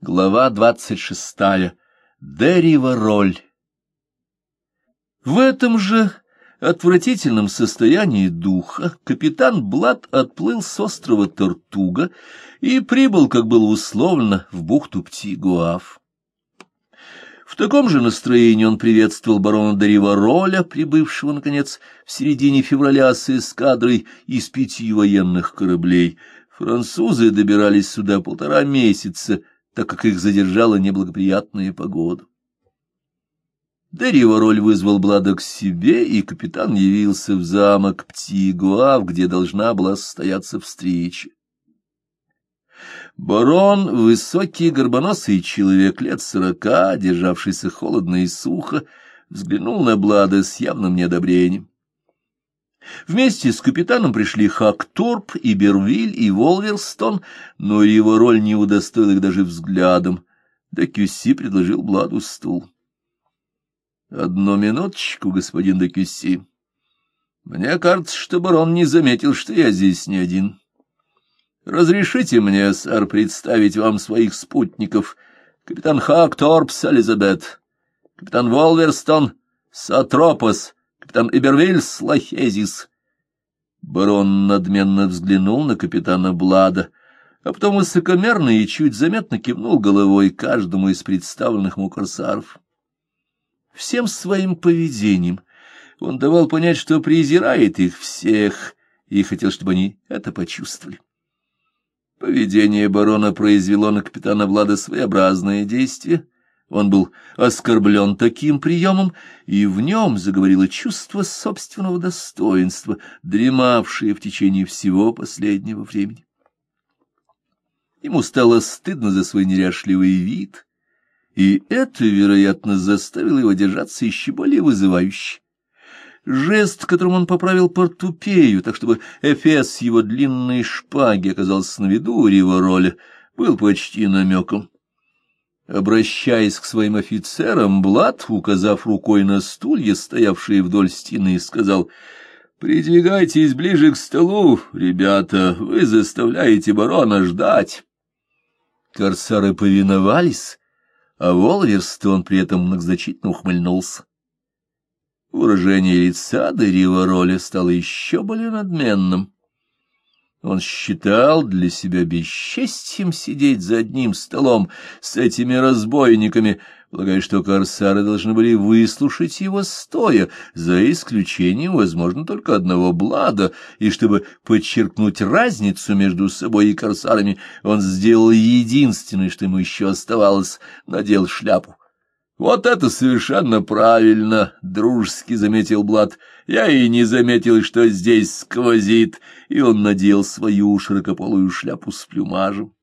Глава двадцать шестая. Дерево роль. В этом же отвратительном состоянии духа капитан Блад отплыл с острова Тортуга и прибыл, как было условлено, в бухту Птигуав. В таком же настроении он приветствовал барона Роля, прибывшего, наконец, в середине февраля с эскадрой из пяти военных кораблей. Французы добирались сюда полтора месяца, так как их задержала неблагоприятная погода. роль вызвал Блада к себе, и капитан явился в замок Птигуав, где должна была состояться встреча. Барон, высокий горбоносый человек лет сорока, державшийся холодно и сухо, взглянул на Блада с явным неодобрением. Вместе с капитаном пришли Хакторп и Бервиль и Волверстон, но его роль не удостоила их даже взглядом. Да Кюсси предложил Бладу стул. — Одну минуточку, господин Декюсси. Мне кажется, что барон не заметил, что я здесь не один. Разрешите мне, сэр, представить вам своих спутников. Капитан Хакторпс Элизабет, капитан Волверстон Сатропос, капитан Эбервильс Лахезис. Барон надменно взглянул на капитана Блада, а потом высокомерно и чуть заметно кивнул головой каждому из представленных ему корсаров. Всем своим поведением он давал понять, что презирает их всех, и хотел, чтобы они это почувствовали. Поведение барона произвело на капитана Влада своеобразное действие. Он был оскорблен таким приемом, и в нем заговорило чувство собственного достоинства, дремавшее в течение всего последнего времени. Ему стало стыдно за свой неряшливый вид, и это, вероятно, заставило его держаться еще более вызывающе. Жест, которым он поправил портупею, так чтобы эфес его длинной шпаги оказался на виду у Ривороля, был почти намеком. Обращаясь к своим офицерам, Блад, указав рукой на стулья, стоявшие вдоль стены, сказал «Придвигайтесь ближе к столу, ребята, вы заставляете барона ждать». Корсары повиновались, а Волверстон при этом многозначительно ухмыльнулся. Выражение лица Дерива роли стало еще более надменным. Он считал для себя бесчестием сидеть за одним столом с этими разбойниками, полагая, что корсары должны были выслушать его стоя, за исключением, возможно, только одного блада, и чтобы подчеркнуть разницу между собой и корсарами, он сделал единственное, что ему еще оставалось, надел шляпу. Вот это совершенно правильно, дружески заметил Блад. Я и не заметил, что здесь сквозит, и он надел свою широкополую шляпу с плюмажем.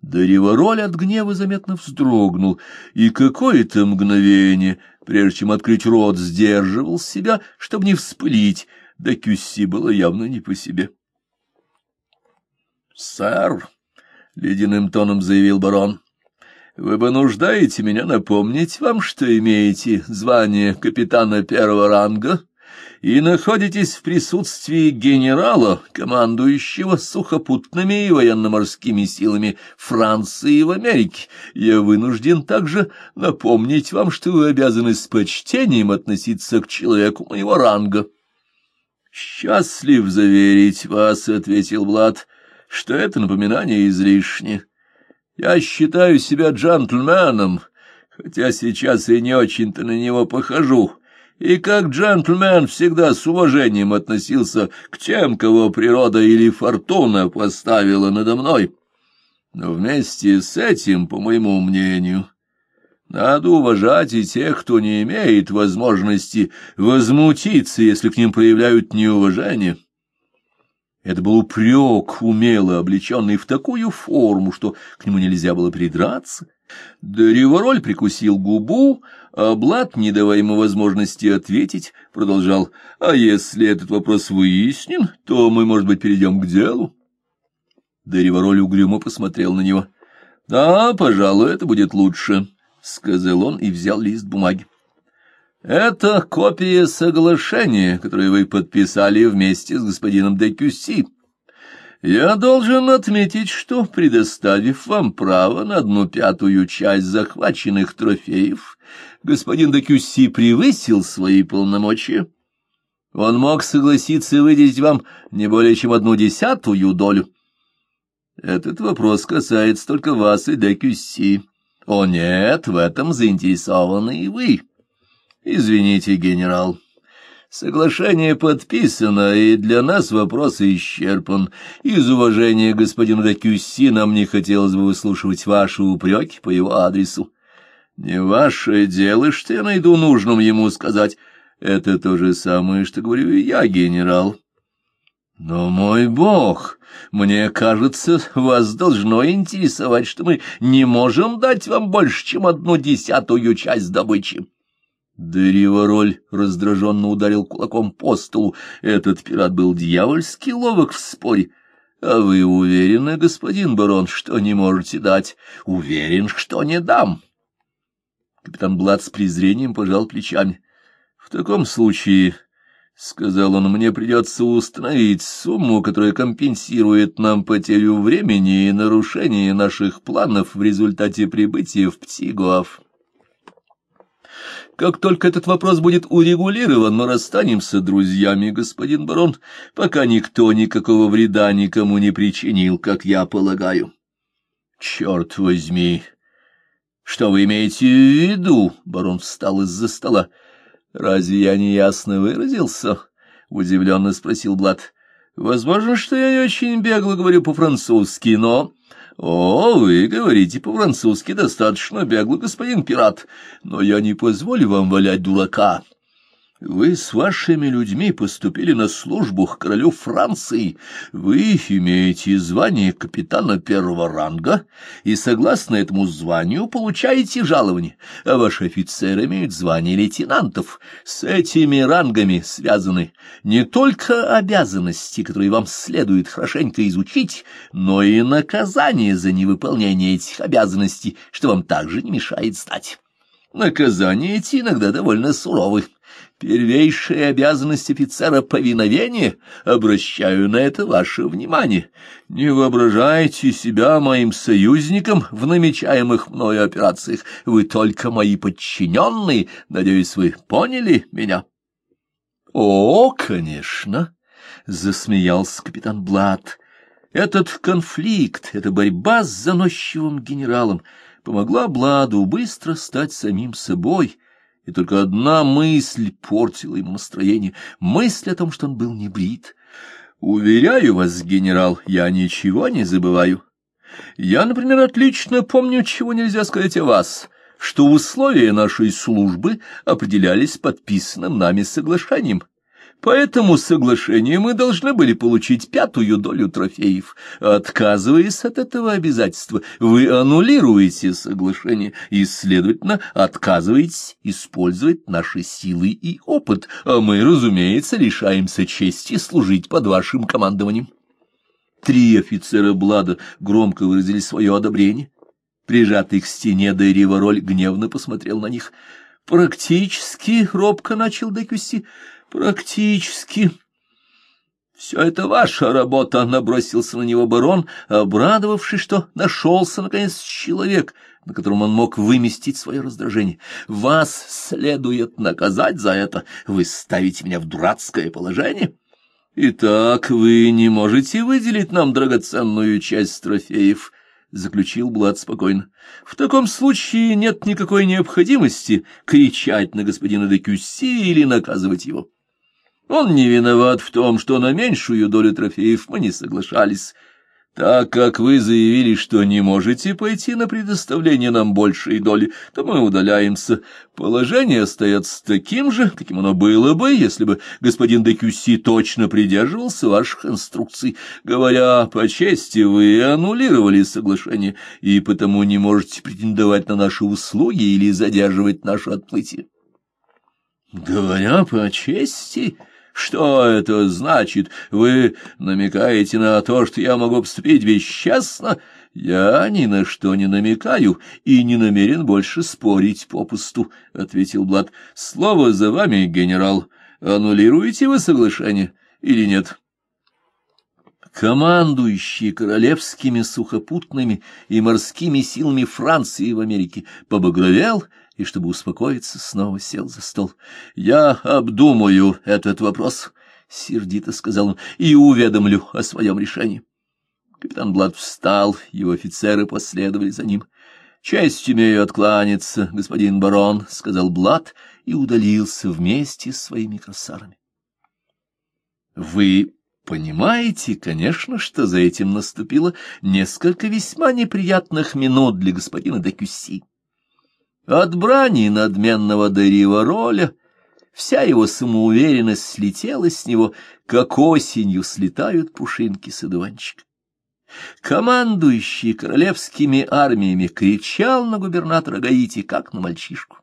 Даревороль от гнева заметно вздрогнул, и какое-то мгновение, прежде чем открыть рот, сдерживал себя, чтобы не вспылить, да Кюсси было явно не по себе. — Сэр, — ледяным тоном заявил барон, — вы вынуждаете меня напомнить вам, что имеете звание капитана первого ранга и находитесь в присутствии генерала, командующего сухопутными и военно-морскими силами Франции в Америке. Я вынужден также напомнить вам, что вы обязаны с почтением относиться к человеку моего ранга. «Счастлив заверить вас», — ответил Влад, — «что это напоминание излишне». Я считаю себя джентльменом, хотя сейчас и не очень-то на него похожу, и как джентльмен всегда с уважением относился к тем, кого природа или фортуна поставила надо мной. Но вместе с этим, по моему мнению, надо уважать и тех, кто не имеет возможности возмутиться, если к ним проявляют неуважение. Это был упрек, умело облеченный в такую форму, что к нему нельзя было придраться. Да Ривороль прикусил губу, а Блад, не давая ему возможности ответить, продолжал, «А если этот вопрос выяснен, то мы, может быть, перейдем к делу?» Да Ривороль угрюмо посмотрел на него. «Да, пожалуй, это будет лучше», — сказал он и взял лист бумаги. Это копия соглашения, которое вы подписали вместе с господином де Кюсси. Я должен отметить, что, предоставив вам право на одну пятую часть захваченных трофеев, господин Декюсси превысил свои полномочия. Он мог согласиться выделить вам не более чем одну десятую долю. Этот вопрос касается только вас и Декюсси. О нет, в этом заинтересованы и вы. Извините, генерал. Соглашение подписано, и для нас вопрос исчерпан. Из уважения к господину Декюсси нам не хотелось бы выслушивать ваши упреки по его адресу. Не ваше дело, что я найду нужным ему сказать. Это то же самое, что говорю я, генерал. Но, мой бог, мне кажется, вас должно интересовать, что мы не можем дать вам больше, чем одну десятую часть добычи. Дыривороль раздраженно ударил кулаком по столу. Этот пират был дьявольски ловок в споре. А вы уверены, господин барон, что не можете дать? Уверен, что не дам. Капитан Блад с презрением пожал плечами. В таком случае, — сказал он, — мне придется установить сумму, которая компенсирует нам потерю времени и нарушение наших планов в результате прибытия в Птигуав. Как только этот вопрос будет урегулирован, мы расстанемся друзьями, господин барон, пока никто никакого вреда никому не причинил, как я полагаю. Черт возьми! Что вы имеете в виду? Барон встал из-за стола. Разве я неясно выразился? Удивленно спросил Блад. Возможно, что я не очень бегло говорю по-французски, но... «О, вы говорите по-французски достаточно бегло, господин пират, но я не позволю вам валять дурака. Вы с вашими людьми поступили на службу к королю Франции. Вы имеете звание капитана первого ранга и, согласно этому званию, получаете жалование, а ваши офицеры имеют звание лейтенантов. С этими рангами связаны не только обязанности, которые вам следует хорошенько изучить, но и наказание за невыполнение этих обязанностей, что вам также не мешает знать. Наказания эти иногда довольно суровы. Первейшая обязанность офицера повиновения, обращаю на это ваше внимание. Не воображайте себя моим союзником в намечаемых мною операциях. Вы только мои подчиненные, надеюсь, вы поняли меня? — О, конечно, — засмеялся капитан Блад. Этот конфликт, эта борьба с заносчивым генералом помогла Бладу быстро стать самим собой — и только одна мысль портила ему настроение, мысль о том, что он был не брит. Уверяю вас, генерал, я ничего не забываю. Я, например, отлично помню, чего нельзя сказать о вас, что условия нашей службы определялись подписанным нами соглашением. По этому соглашению мы должны были получить пятую долю трофеев. Отказываясь от этого обязательства, вы аннулируете соглашение и, следовательно, отказываетесь использовать наши силы и опыт, а мы, разумеется, лишаемся чести служить под вашим командованием. Три офицера Блада громко выразили свое одобрение. Прижатый к стене Дерива роль гневно посмотрел на них. «Практически», — робко начал Декюси, — Практически. Все это ваша работа, — набросился на него барон, обрадовавшись, что нашелся, наконец, человек, на котором он мог выместить свое раздражение. Вас следует наказать за это. Вы ставите меня в дурацкое положение. Итак, вы не можете выделить нам драгоценную часть трофеев, — заключил Блад спокойно. — В таком случае нет никакой необходимости кричать на господина де Кюсси или наказывать его. Он не виноват в том, что на меньшую долю трофеев мы не соглашались, так как вы заявили, что не можете пойти на предоставление нам большей доли, то мы удаляемся. Положение остается таким же, каким оно было бы, если бы господин Декюси точно придерживался ваших инструкций. Говоря по чести, вы аннулировали соглашение, и потому не можете претендовать на наши услуги или задерживать наше отплытие. Говоря по чести... Что это значит? Вы намекаете на то, что я могу поступить бесчестно? Я ни на что не намекаю и не намерен больше спорить попусту, — ответил Блад. — Слово за вами, генерал. Аннулируете вы соглашение или нет? — командующий королевскими сухопутными и морскими силами Франции в Америке, побагровел и, чтобы успокоиться, снова сел за стол. — Я обдумаю этот вопрос, — сердито сказал он, — и уведомлю о своем решении. Капитан Блад встал, его офицеры последовали за ним. — Честь имею откланяться, господин барон, — сказал Блад и удалился вместе с своими красарами. — Вы Понимаете, конечно, что за этим наступило несколько весьма неприятных минут для господина де Кюсси. От брани надменного Дарива роля вся его самоуверенность слетела с него, как осенью слетают пушинки с одуванчика. Командующий королевскими армиями кричал на губернатора Гаити, как на мальчишку.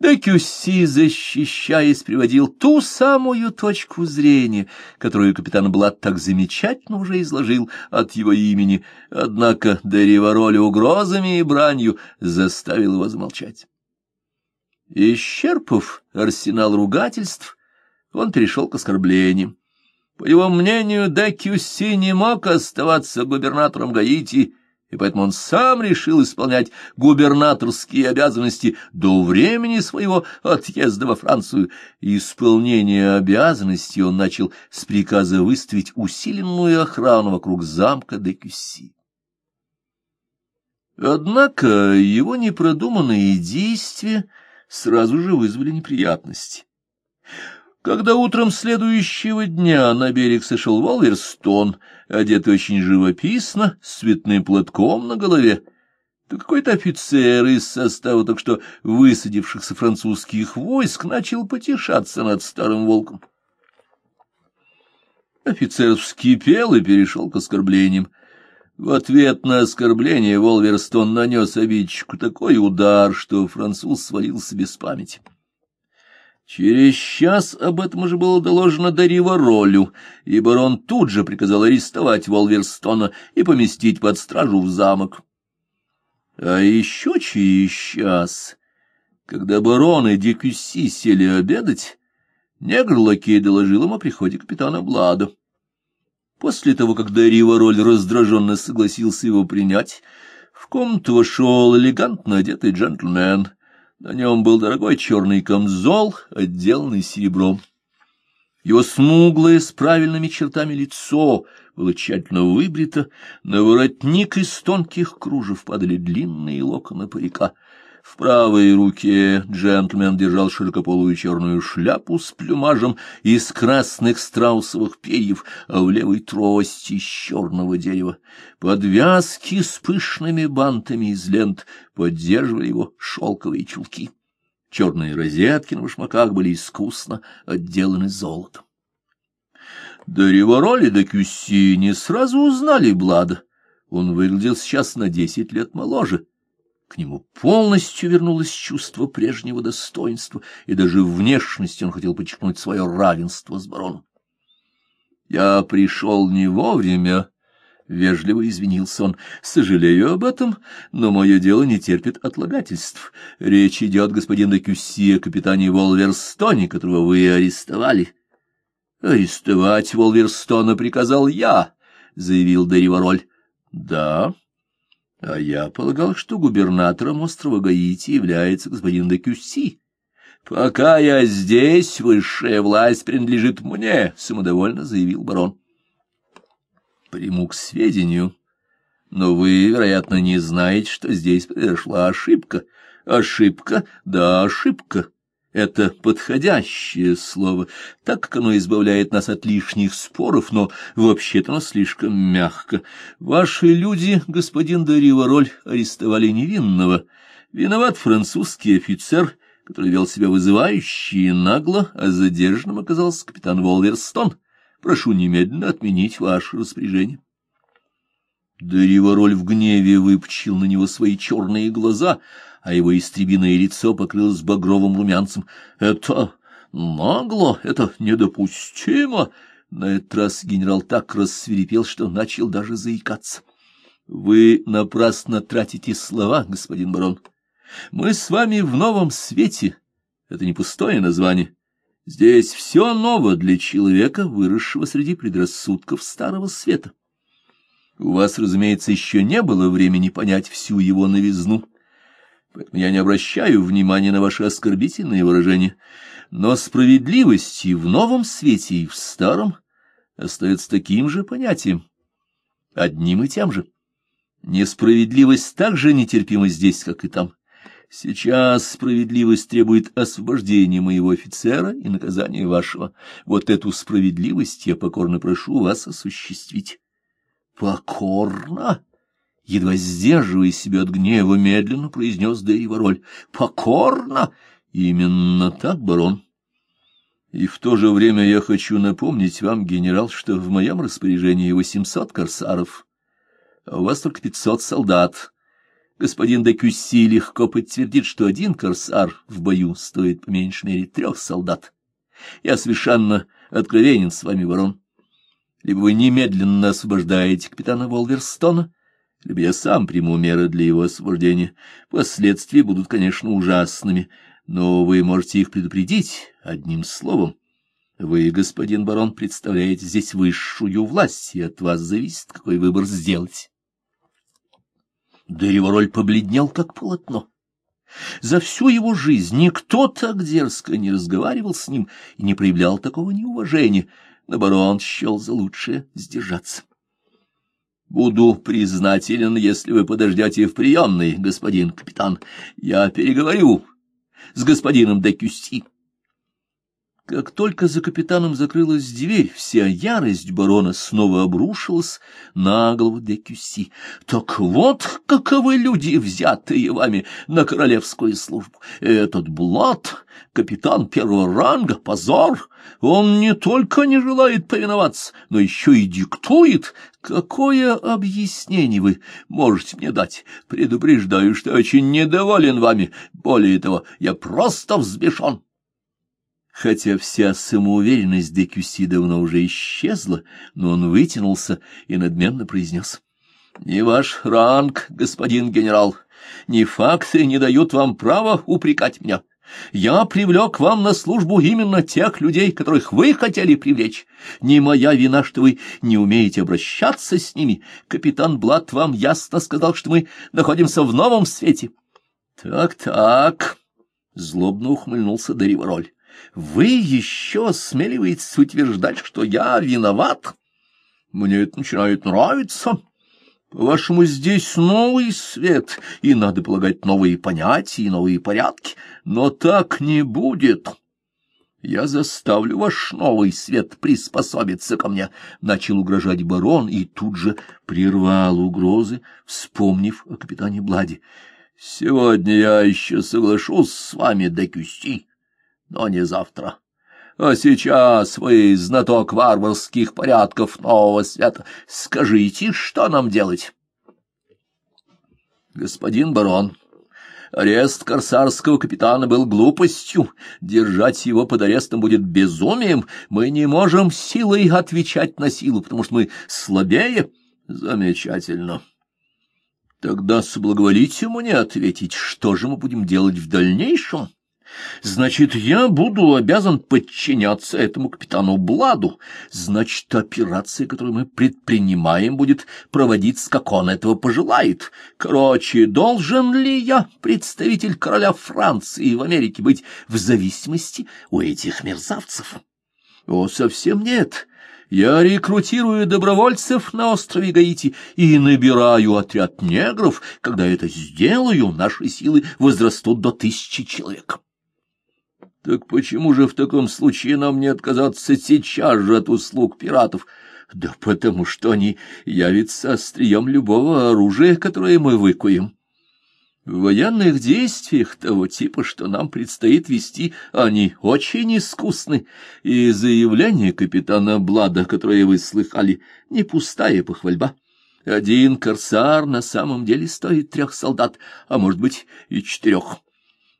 Да Кюсси, защищаясь, приводил ту самую точку зрения, которую капитан Блад так замечательно уже изложил от его имени, однако Деривороли угрозами и бранью заставил его замолчать. Исчерпав арсенал ругательств, он перешел к оскорблениям. По его мнению, Де Кюсси не мог оставаться губернатором Гаити, и поэтому он сам решил исполнять губернаторские обязанности до времени своего отъезда во Францию. Исполнение обязанностей он начал с приказа выставить усиленную охрану вокруг замка де Кюсси. Однако его непродуманные действия сразу же вызвали неприятности. Когда утром следующего дня на берег сошел Волверстон, одетый очень живописно, с цветным платком на голове, то какой-то офицер из состава так что высадившихся французских войск начал потешаться над старым волком. Офицер вскипел и перешел к оскорблениям. В ответ на оскорбление Волверстон нанес обидчику такой удар, что француз свалился без памяти. Через час об этом уже было доложено Дарива Ролю, и барон тут же приказал арестовать Волверстона и поместить под стражу в замок. А еще через час, когда барон и Дикюси сели обедать, негр-лакей доложил им о приходе капитана Блада. После того, как Дарива Роль раздраженно согласился его принять, в комнату вошел элегантно одетый джентльмен — на нем был дорогой черный камзол, отделанный серебром. Его смуглое с правильными чертами лицо было тщательно выбрито, на воротник из тонких кружев падали длинные локоны парика. В правой руке джентльмен держал широкополую черную шляпу с плюмажем из красных страусовых перьев, а в левой трости из черного дерева. Подвязки с пышными бантами из лент поддерживали его шелковые чулки. Черные розетки на башмаках были искусно отделаны золотом. До Ривороли до Кюсси не сразу узнали Блада. Он выглядел сейчас на десять лет моложе. К нему полностью вернулось чувство прежнего достоинства, и даже внешности он хотел подчеркнуть свое равенство с бароном. «Я пришел не вовремя», — вежливо извинился он. «Сожалею об этом, но мое дело не терпит отлагательств. Речь идет, господин де Кюсси, о капитане Волверстоне, которого вы арестовали». «Арестовать Волверстона приказал я», — заявил Деривароль. «Да», а я полагал, что губернатором острова Гаити является господин де Кюсси. Пока я здесь, высшая власть принадлежит мне, — самодовольно заявил барон. Приму к сведению, но вы, вероятно, не знаете, что здесь произошла ошибка. Ошибка? Да, ошибка. Это подходящее слово, так как оно избавляет нас от лишних споров, но вообще-то оно слишком мягко. Ваши люди, господин Дарива арестовали невинного. Виноват французский офицер, который вел себя вызывающе и нагло, а задержанным оказался капитан Волверстон. Прошу немедленно отменить ваше распоряжение. Дарива в гневе выпучил на него свои черные глаза — а его истребиное лицо покрылось багровым румянцем. «Это нагло, это недопустимо!» На этот раз генерал так рассверепел, что начал даже заикаться. «Вы напрасно тратите слова, господин барон. Мы с вами в новом свете. Это не пустое название. Здесь все ново для человека, выросшего среди предрассудков старого света. У вас, разумеется, еще не было времени понять всю его новизну, поэтому я не обращаю внимания на ваши оскорбительные выражения. Но справедливость и в новом свете, и в старом остается таким же понятием, одним и тем же. Несправедливость так же нетерпима здесь, как и там. Сейчас справедливость требует освобождения моего офицера и наказания вашего. Вот эту справедливость я покорно прошу вас осуществить. Покорно? Едва сдерживая себя от гнева, медленно произнес Дейвороль. Покорно? Именно так, барон. И в то же время я хочу напомнить вам, генерал, что в моем распоряжении восемьсот корсаров, а у вас только пятьсот солдат. Господин де легко подтвердит, что один корсар в бою стоит по меньшей мере трех солдат. Я совершенно откровенен с вами, ворон. Либо вы немедленно освобождаете капитана Волверстона, либо я сам приму меры для его освобождения. Последствия будут, конечно, ужасными, но вы можете их предупредить одним словом. Вы, господин барон, представляете здесь высшую власть, и от вас зависит, какой выбор сделать. Деревороль побледнел, как полотно. За всю его жизнь никто так дерзко не разговаривал с ним и не проявлял такого неуважения. Но барон счел за лучшее сдержаться. Буду признателен, если вы подождете в приемной, господин капитан. Я переговорю с господином де. Как только за капитаном закрылась дверь, вся ярость барона снова обрушилась на голову де Кюсси. Так вот, каковы люди, взятые вами на королевскую службу. Этот Блад, капитан первого ранга, позор. Он не только не желает повиноваться, но еще и диктует. Какое объяснение вы можете мне дать? Предупреждаю, что очень недоволен вами. Более того, я просто взбешен. Хотя вся самоуверенность Декюси давно уже исчезла, но он вытянулся и надменно произнес. — Не ваш ранг, господин генерал, ни факты не дают вам права упрекать меня. Я привлек вам на службу именно тех людей, которых вы хотели привлечь. Не моя вина, что вы не умеете обращаться с ними. Капитан Блад вам ясно сказал, что мы находимся в новом свете. Так, — Так-так, — злобно ухмыльнулся Деривороль. Вы еще осмеливаетесь утверждать, что я виноват? Мне это начинает нравиться. По-вашему, здесь новый свет, и, надо полагать, новые понятия и новые порядки. Но так не будет. Я заставлю ваш новый свет приспособиться ко мне, — начал угрожать барон и тут же прервал угрозы, вспомнив о капитане Блади. — Сегодня я еще соглашусь с вами, Декюсти но не завтра. А сейчас вы, знаток варварских порядков нового света, скажите, что нам делать? Господин барон, арест корсарского капитана был глупостью, держать его под арестом будет безумием, мы не можем силой отвечать на силу, потому что мы слабее. Замечательно. Тогда соблаговолите мне ответить, что же мы будем делать в дальнейшем? Значит, я буду обязан подчиняться этому капитану Бладу. Значит, операция, которую мы предпринимаем, будет проводиться, как он этого пожелает. Короче, должен ли я, представитель короля Франции в Америке, быть в зависимости у этих мерзавцев? О, совсем нет. Я рекрутирую добровольцев на острове Гаити и набираю отряд негров. Когда это сделаю, наши силы возрастут до тысячи человек. Так почему же в таком случае нам не отказаться сейчас же от услуг пиратов? Да потому что они явятся острием любого оружия, которое мы выкуем. В военных действиях того типа, что нам предстоит вести, они очень искусны, и заявление капитана Блада, которое вы слыхали, не пустая похвальба. Один корсар на самом деле стоит трех солдат, а может быть и четырех.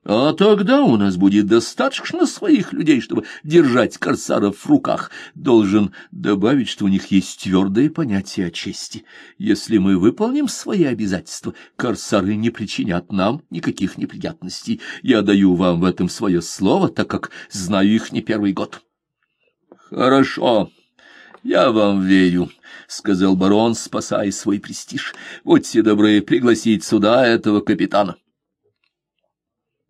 А тогда у нас будет достаточно своих людей, чтобы держать корсаров в руках. Должен добавить, что у них есть твердое понятие о чести. Если мы выполним свои обязательства, корсары не причинят нам никаких неприятностей. Я даю вам в этом свое слово, так как знаю их не первый год. — Хорошо, я вам верю, — сказал барон, спасая свой престиж. — Будьте добры пригласить сюда этого капитана.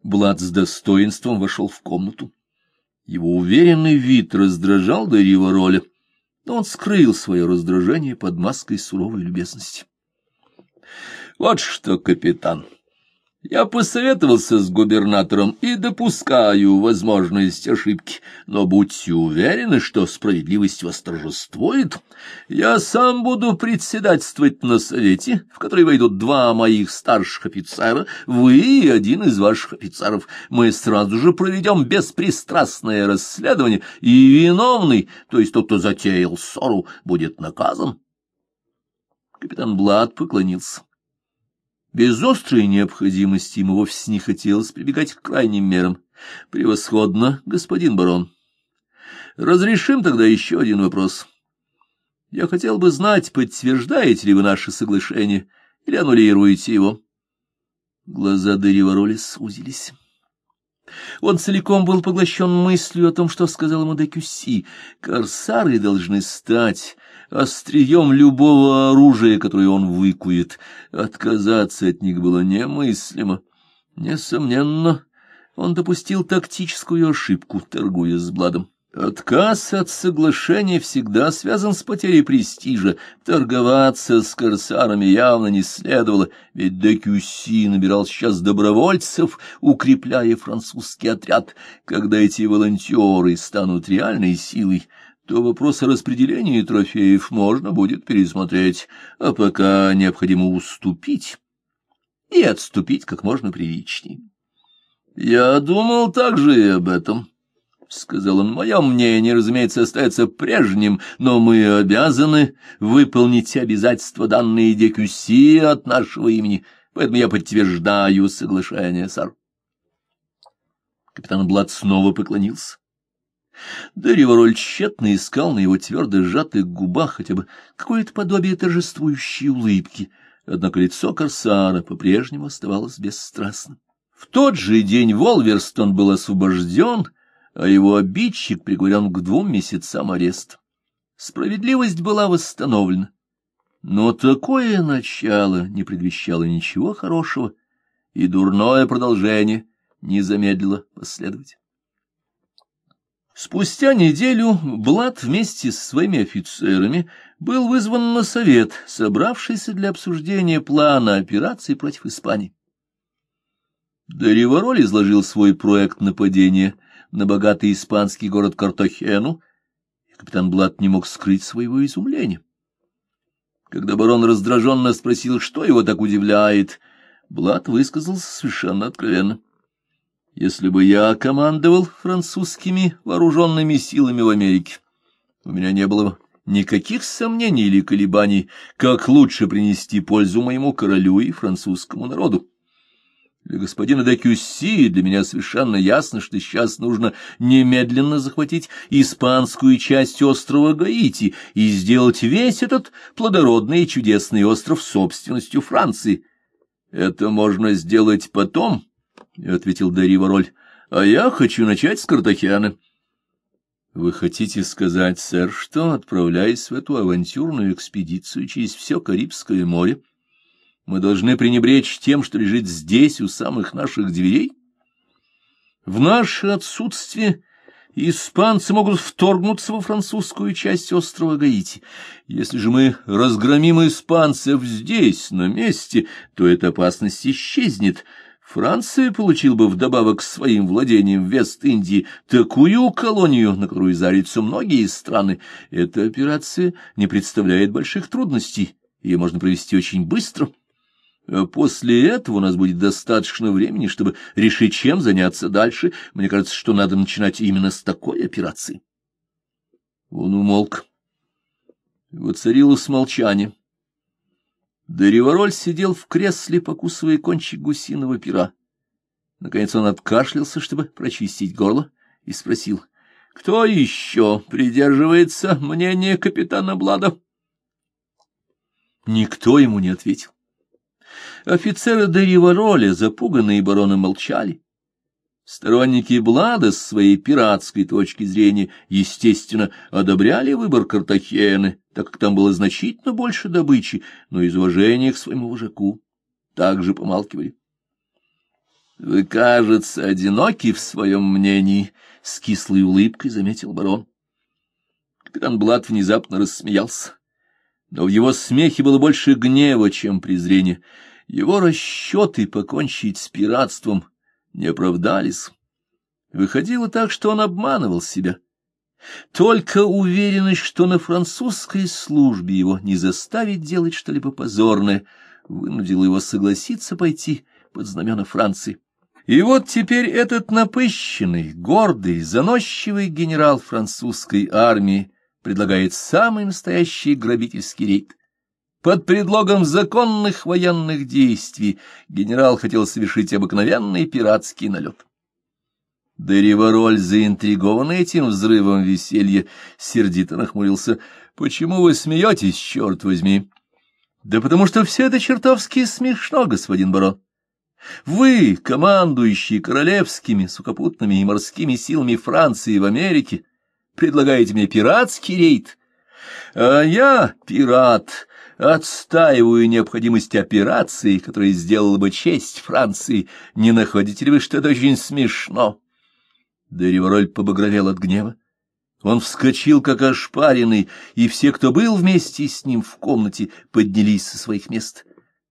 Блад с достоинством вошел в комнату. Его уверенный вид раздражал Дарьева роля, но он скрыл свое раздражение под маской суровой любезности. — Вот что, капитан, я посоветовался с губернатором и допускаю возможность ошибки, но будьте уверены, что справедливость восторжествует. Я сам буду председательствовать на совете, в который войдут два моих старших офицера, вы и один из ваших офицеров. Мы сразу же проведем беспристрастное расследование, и виновный, то есть тот, кто затеял ссору, будет наказан. Капитан Блад поклонился. Без острой необходимости ему вовсе не хотелось прибегать к крайним мерам. Превосходно, господин барон. Разрешим тогда еще один вопрос. Я хотел бы знать, подтверждаете ли вы наше соглашение или аннулируете его. Глаза Деревороли сузились. Он целиком был поглощен мыслью о том, что сказал ему Декюси. Корсары должны стать острием любого оружия, которое он выкует. Отказаться от них было немыслимо. Несомненно, он допустил тактическую ошибку, торгуя с Бладом. Отказ от соглашения всегда связан с потерей престижа. Торговаться с корсарами явно не следовало, ведь Декюси набирал сейчас добровольцев, укрепляя французский отряд. Когда эти волонтеры станут реальной силой, то вопрос о распределении трофеев можно будет пересмотреть, а пока необходимо уступить и отступить как можно приличнее. Я думал также и об этом. — сказал он, — мое мнение, разумеется, остается прежним, но мы обязаны выполнить обязательства, данные Декюси от нашего имени, поэтому я подтверждаю соглашение, сэр. Капитан Блад снова поклонился. Деревороль тщетно искал на его твердо сжатых губах хотя бы какое-то подобие торжествующей улыбки, однако лицо Корсара по-прежнему оставалось бесстрастным. В тот же день Волверстон был освобожден, а его обидчик приговорен к двум месяцам ареста. Справедливость была восстановлена. Но такое начало не предвещало ничего хорошего, и дурное продолжение не замедлило последовать. Спустя неделю Блад вместе с своими офицерами был вызван на совет, собравшийся для обсуждения плана операции против Испании. Даривароль изложил свой проект нападения на богатый испанский город Картахену, и капитан Блад не мог скрыть своего изумления. Когда барон раздраженно спросил, что его так удивляет, Блад высказался совершенно откровенно. — если бы я командовал французскими вооруженными силами в Америке, у меня не было никаких сомнений или колебаний, как лучше принести пользу моему королю и французскому народу. Для господина де Кюсси для меня совершенно ясно, что сейчас нужно немедленно захватить испанскую часть острова Гаити и сделать весь этот плодородный и чудесный остров собственностью Франции. Это можно сделать потом, — ответил Дарья Роль. — А я хочу начать с Картахиана. — Вы хотите сказать, сэр, что, отправляясь в эту авантюрную экспедицию через все Карибское море, мы должны пренебречь тем, что лежит здесь, у самых наших дверей? В наше отсутствие испанцы могут вторгнуться во французскую часть острова Гаити. Если же мы разгромим испанцев здесь, на месте, то эта опасность исчезнет — Франция получила бы вдобавок к своим владениям в Вест-Индии такую колонию, на которую зарятся многие страны. Эта операция не представляет больших трудностей, ее можно провести очень быстро. А после этого у нас будет достаточно времени, чтобы решить, чем заняться дальше. Мне кажется, что надо начинать именно с такой операции. Он умолк. Воцарилось молчание. Деревороль сидел в кресле, покусывая кончик гусиного пера. Наконец он откашлялся, чтобы прочистить горло, и спросил, «Кто еще придерживается мнения капитана Блада?» Никто ему не ответил. Офицеры де Ривароля, запуганные бароном, молчали. Сторонники Блада с своей пиратской точки зрения, естественно, одобряли выбор Картахены, так как там было значительно больше добычи, но из уважения к своему вожаку также помалкивали. — Вы, кажется, одиноки в своем мнении, — с кислой улыбкой заметил барон. Капитан Блад внезапно рассмеялся, но в его смехе было больше гнева, чем презрения. Его расчеты покончить с пиратством не оправдались. Выходило так, что он обманывал себя. Только уверенность, что на французской службе его не заставить делать что-либо позорное, вынудила его согласиться пойти под знамена Франции. И вот теперь этот напыщенный, гордый, заносчивый генерал французской армии предлагает самый настоящий грабительский рейд. Под предлогом законных военных действий генерал хотел совершить обыкновенный пиратский налет. Деревороль, заинтригованный этим взрывом веселья, сердито нахмурился. — Почему вы смеетесь, черт возьми? — Да потому что все это чертовски смешно, господин барон. Вы, командующий королевскими, сухопутными и морскими силами Франции в Америке, предлагаете мне пиратский рейд, а я, пират, отстаиваю необходимость операции, которая сделала бы честь Франции. Не находите ли вы, что это очень смешно? Деревороль побагровел от гнева. Он вскочил, как ошпаренный, и все, кто был вместе с ним в комнате, поднялись со своих мест.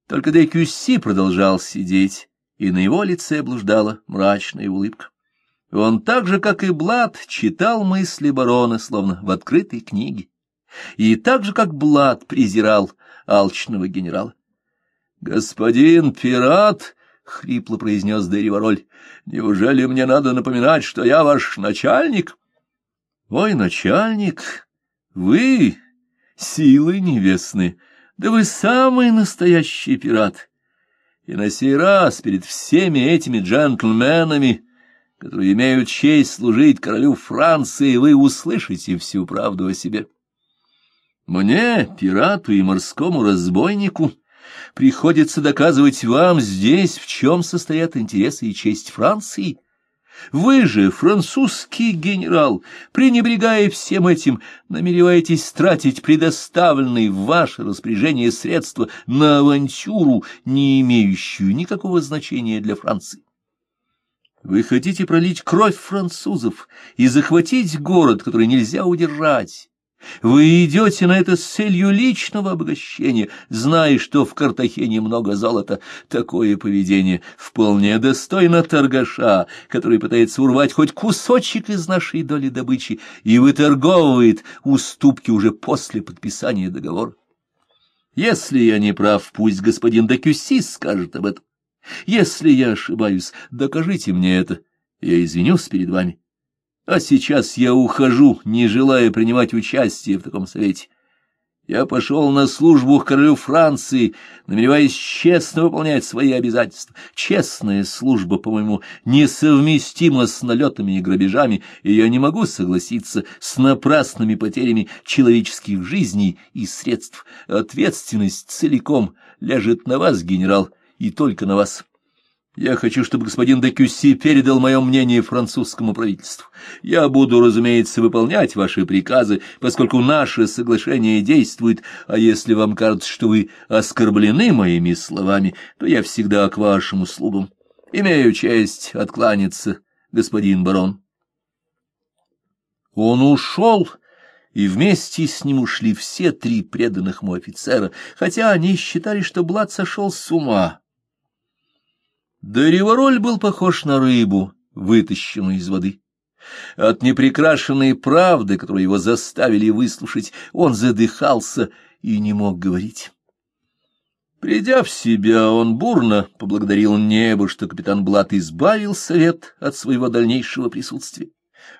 Только де Кюсси продолжал сидеть, и на его лице блуждала мрачная улыбка. Он так же, как и Блад, читал мысли барона, словно в открытой книге и так же, как Блад презирал алчного генерала. — Господин пират, — хрипло произнес Деревороль, — неужели мне надо напоминать, что я ваш начальник? — Ой, начальник, вы, силы небесные, да вы самый настоящий пират. И на сей раз перед всеми этими джентльменами, которые имеют честь служить королю Франции, вы услышите всю правду о себе. — мне, пирату и морскому разбойнику, приходится доказывать вам здесь, в чем состоят интересы и честь Франции. Вы же, французский генерал, пренебрегая всем этим, намереваетесь тратить предоставленные в ваше распоряжение средства на авантюру, не имеющую никакого значения для Франции. Вы хотите пролить кровь французов и захватить город, который нельзя удержать, вы идете на это с целью личного обогащения, зная, что в Картахене много золота. Такое поведение вполне достойно торгаша, который пытается урвать хоть кусочек из нашей доли добычи и выторговывает уступки уже после подписания договора. Если я не прав, пусть господин Декюсис скажет об этом. Если я ошибаюсь, докажите мне это. Я извинюсь перед вами. А сейчас я ухожу, не желая принимать участие в таком совете. Я пошел на службу к королю Франции, намереваясь честно выполнять свои обязательства. Честная служба, по-моему, несовместима с налетами и грабежами, и я не могу согласиться с напрасными потерями человеческих жизней и средств. Ответственность целиком ляжет на вас, генерал, и только на вас. Я хочу, чтобы господин де Кюсси передал мое мнение французскому правительству. Я буду, разумеется, выполнять ваши приказы, поскольку наше соглашение действует, а если вам кажется, что вы оскорблены моими словами, то я всегда к вашим услугам. Имею честь откланяться, господин барон. Он ушел, и вместе с ним ушли все три преданных ему офицера, хотя они считали, что Блад сошел с ума да Ривороль был похож на рыбу, вытащенную из воды. От непрекрашенной правды, которую его заставили выслушать, он задыхался и не мог говорить. Придя в себя, он бурно поблагодарил небо, что капитан Блат избавил совет от своего дальнейшего присутствия.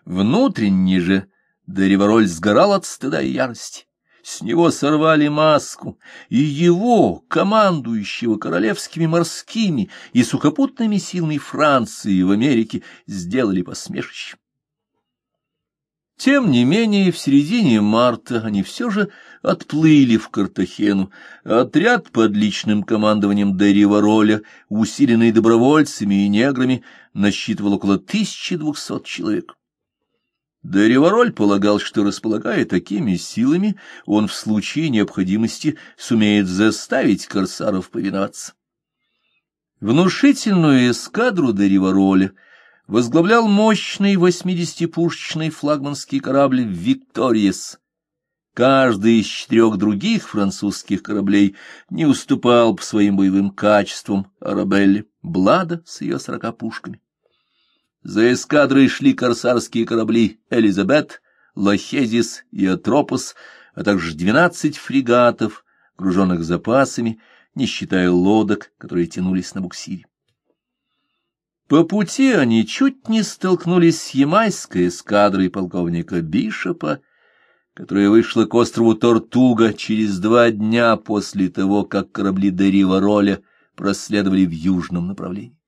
Внутренне же Деревороль сгорал от стыда и ярости. С него сорвали маску, и его, командующего королевскими морскими и сухопутными силами Франции в Америке, сделали посмешищем. Тем не менее, в середине марта они все же отплыли в Картахену. Отряд под личным командованием Дерри Вароля, усиленный добровольцами и неграми, насчитывал около 1200 человек. Дерри Вароль полагал, что, располагая такими силами, он в случае необходимости сумеет заставить корсаров повиноваться. Внушительную эскадру Дерри Вароля — возглавлял мощный восьмидесятипушечный флагманский корабль «Викториес». Каждый из четырех других французских кораблей не уступал по своим боевым качествам Арабелле, Блада с ее сорока пушками. За эскадрой шли корсарские корабли «Элизабет», «Лохезис» и «Атропос», а также двенадцать фрегатов, груженных запасами, не считая лодок, которые тянулись на буксире. По пути они чуть не столкнулись с ямайской эскадрой полковника Бишопа, которая вышла к острову Тортуга через два дня после того, как корабли Дерива Роля проследовали в южном направлении.